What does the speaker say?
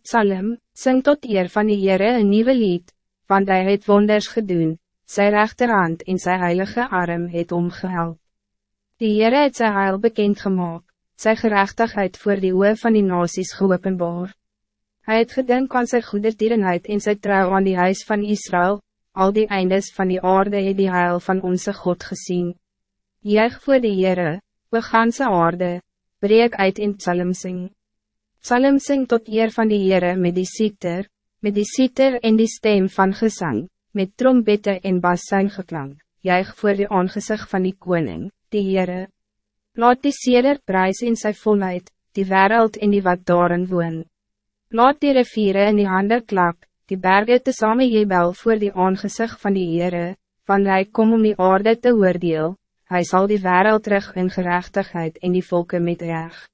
Psalm, sing tot eer van die Heere een nieuwe lied, want hij het wonders gedoen, sy rechterhand en sy heilige arm het omgehelp. Die Heere het sy heil bekend gemaakt, sy gerechtigheid voor die oe van die nasies geopenbaar. Hij het gedink aan sy goedertierenheid en sy trouw aan die huis van Israël, al die eindes van die aarde het die heil van onze God gezien. Juig voor die Heere, we gaan sy aarde, breek uit in psalm sing. Psalm sing tot eer van die Heere met die sieter, met die sieter en die stem van gezang, met trompette en bassuin geklank, juig voor die aangezicht van die koning, die Heere. Laat die seder prijs in sy volheid, die wereld en die wat daarin woon. Laat die riviere in die handen klap, die bergen te samen jebel voor die aangezicht van die Heere, van hij kom om die aarde te oordeel, hij zal die wereld terug in gerechtigheid en die volken met recht.